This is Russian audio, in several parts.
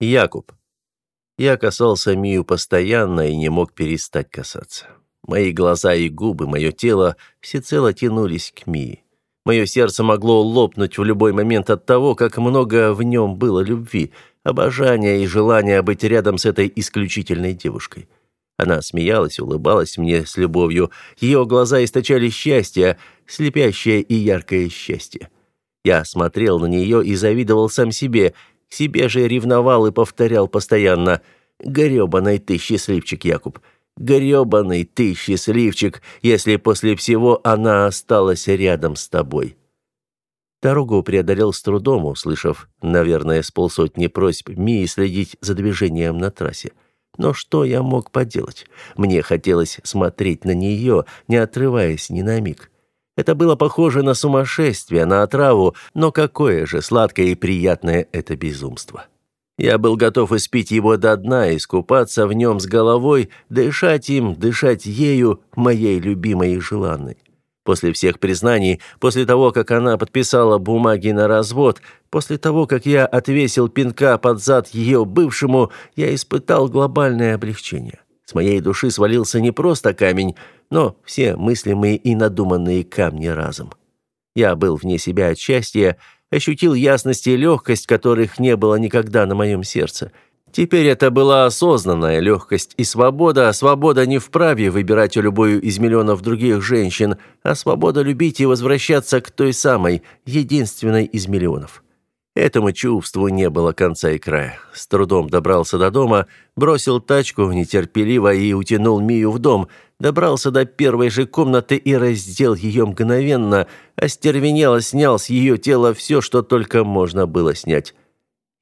Якуб. Я касался Мию постоянно и не мог перестать касаться. Мои глаза и губы, мое тело всецело тянулись к Мии. Мое сердце могло лопнуть в любой момент от того, как много в нем было любви, обожания и желания быть рядом с этой исключительной девушкой. Она смеялась, улыбалась мне с любовью. Ее глаза источали счастье, слепящее и яркое счастье. Я смотрел на нее и завидовал сам себе – себе же ревновал и повторял постоянно «Грёбаный ты счастливчик, Якуб! Грёбаный ты счастливчик, если после всего она осталась рядом с тобой!» Дорогу преодолел с трудом, услышав, наверное, с полсотни просьб Мии следить за движением на трассе. Но что я мог поделать? Мне хотелось смотреть на нее, не отрываясь ни на миг. Это было похоже на сумасшествие, на отраву, но какое же сладкое и приятное это безумство. Я был готов испить его до дна, искупаться в нем с головой, дышать им, дышать ею, моей любимой и желанной. После всех признаний, после того, как она подписала бумаги на развод, после того, как я отвесил пинка под зад ее бывшему, я испытал глобальное облегчение. С моей души свалился не просто камень, но все мыслимые и надуманные камни разом. Я был вне себя от счастья, ощутил ясность и легкость, которых не было никогда на моем сердце. Теперь это была осознанная легкость и свобода, а свобода не вправе выбирать любую из миллионов других женщин, а свобода любить и возвращаться к той самой, единственной из миллионов. Этому чувству не было конца и края. С трудом добрался до дома, бросил тачку нетерпеливо и утянул Мию в дом, добрался до первой же комнаты и раздел ее мгновенно, остервенело снял с ее тела все, что только можно было снять.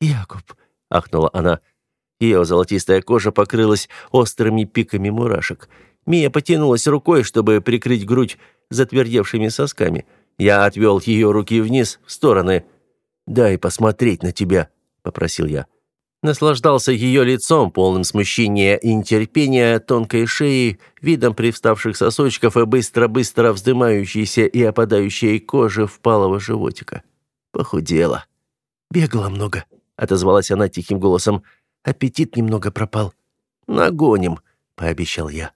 «Якуб», — ахнула она, — ее золотистая кожа покрылась острыми пиками мурашек. Мия потянулась рукой, чтобы прикрыть грудь затвердевшими сосками. Я отвел ее руки вниз, в стороны — «Дай посмотреть на тебя», — попросил я. Наслаждался ее лицом, полным смущения и нетерпения, тонкой шеей, видом привставших сосочков и быстро-быстро вздымающейся и опадающей кожи впалого животика. Похудела. «Бегала много», — отозвалась она тихим голосом. «Аппетит немного пропал». «Нагоним», — пообещал я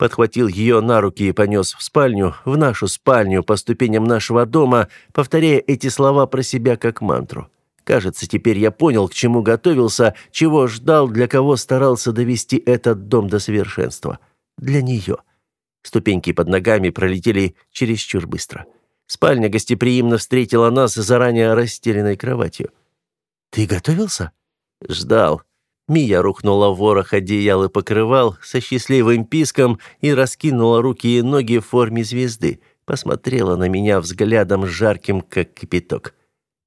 подхватил ее на руки и понес в спальню, в нашу спальню, по ступеням нашего дома, повторяя эти слова про себя как мантру. Кажется, теперь я понял, к чему готовился, чего ждал, для кого старался довести этот дом до совершенства. Для нее. Ступеньки под ногами пролетели чересчур быстро. Спальня гостеприимно встретила нас заранее расстеленной кроватью. «Ты готовился?» «Ждал», Мия рухнула в ворох одеял и покрывал со счастливым писком и раскинула руки и ноги в форме звезды. Посмотрела на меня взглядом жарким, как кипяток.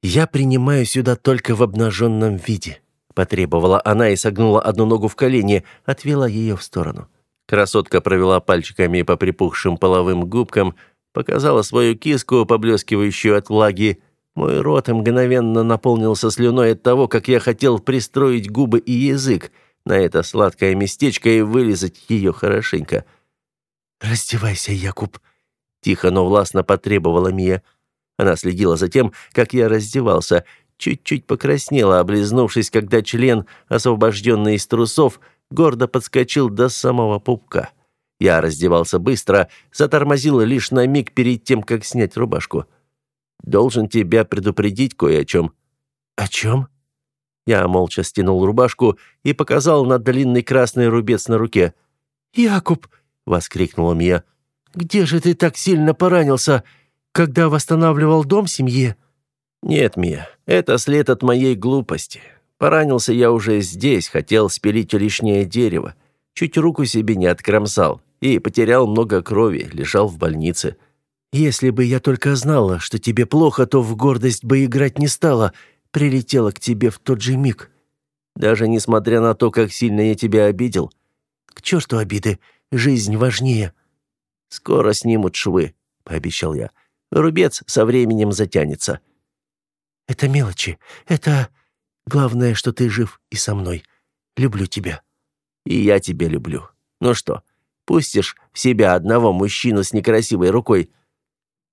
«Я принимаю сюда только в обнаженном виде», — потребовала она и согнула одну ногу в колени, отвела ее в сторону. Красотка провела пальчиками по припухшим половым губкам, показала свою киску, поблескивающую от влаги, мой рот мгновенно наполнился слюной от того, как я хотел пристроить губы и язык на это сладкое местечко и вылизать ее хорошенько. «Раздевайся, Якуб», — тихо, но властно потребовала Мия. Она следила за тем, как я раздевался, чуть-чуть покраснела, облизнувшись, когда член, освобожденный из трусов, гордо подскочил до самого пупка. Я раздевался быстро, затормозил лишь на миг перед тем, как снять рубашку. Должен тебя предупредить кое о чем». «О чем?» Я молча стянул рубашку и показал на длинный красный рубец на руке. «Якуб!» — воскликнула Мия. «Где же ты так сильно поранился? Когда восстанавливал дом семье?» «Нет, Мия, это след от моей глупости. Поранился я уже здесь, хотел спилить лишнее дерево. Чуть руку себе не откромсал и потерял много крови, лежал в больнице. Если бы я только знала, что тебе плохо, то в гордость бы играть не стала, прилетела к тебе в тот же миг. Даже несмотря на то, как сильно я тебя обидел. К черту обиды, жизнь важнее. Скоро снимут швы, пообещал я. Рубец со временем затянется. Это мелочи. Это главное, что ты жив и со мной. Люблю тебя. И я тебя люблю. Ну что, пустишь в себя одного мужчину с некрасивой рукой?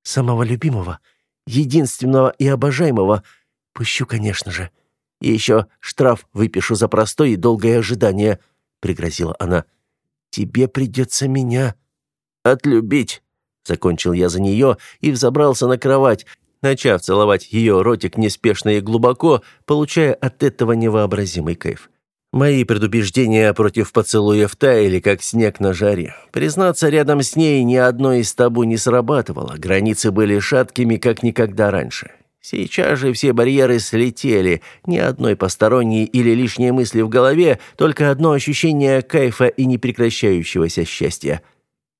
Самого любимого, единственного и обожаемого пущу, конечно же. И еще штраф выпишу за простое и долгое ожидание», — пригрозила она. «Тебе придется меня отлюбить», — закончил я за нее и взобрался на кровать, начав целовать ее ротик неспешно и глубоко, получая от этого невообразимый кайф. Мои предубеждения против поцелуев таяли, как снег на жаре. Признаться, рядом с ней ни одно из табу не срабатывало, границы были шаткими, как никогда раньше. Сейчас же все барьеры слетели, ни одной посторонней или лишней мысли в голове, только одно ощущение кайфа и непрекращающегося счастья.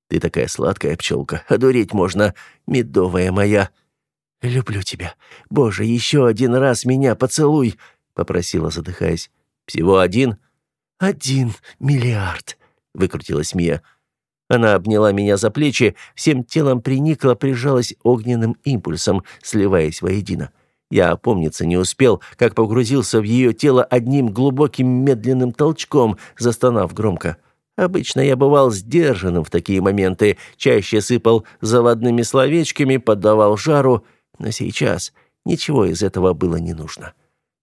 «Ты такая сладкая пчелка, одуреть можно, медовая моя!» «Люблю тебя. Боже, еще один раз меня поцелуй!» — попросила, задыхаясь. «Всего один?» «Один миллиард», — выкрутилась Мия. Она обняла меня за плечи, всем телом приникла, прижалась огненным импульсом, сливаясь воедино. Я опомниться не успел, как погрузился в ее тело одним глубоким медленным толчком, застонав громко. Обычно я бывал сдержанным в такие моменты, чаще сыпал заводными словечками, поддавал жару, но сейчас ничего из этого было не нужно.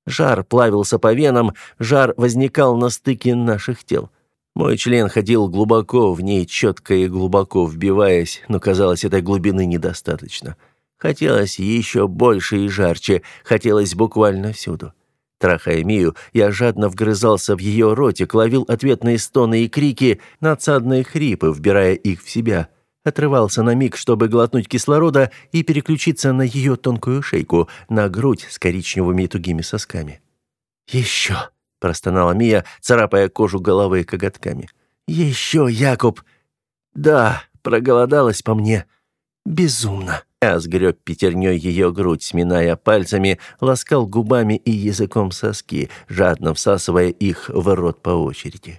Жар плавился по венам, жар возникал на стыке наших тел. Мой член ходил глубоко в ней, четко и глубоко вбиваясь, но казалось, этой глубины недостаточно. Хотелось еще больше и жарче, хотелось буквально всюду. Трахая Мию, я жадно вгрызался в ее ротик, ловил ответные стоны и крики, надсадные хрипы, вбирая их в себя — отрывался на миг, чтобы глотнуть кислорода и переключиться на ее тонкую шейку, на грудь с коричневыми тугими сосками. «Еще!» – простонала Мия, царапая кожу головы коготками. «Еще, Якуб!» «Да, проголодалась по мне. Безумно!» Я сгреб пятерней ее грудь, сминая пальцами, ласкал губами и языком соски, жадно всасывая их в рот по очереди.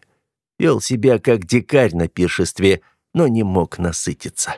Вел себя как дикарь на пиршестве – но не мог насытиться.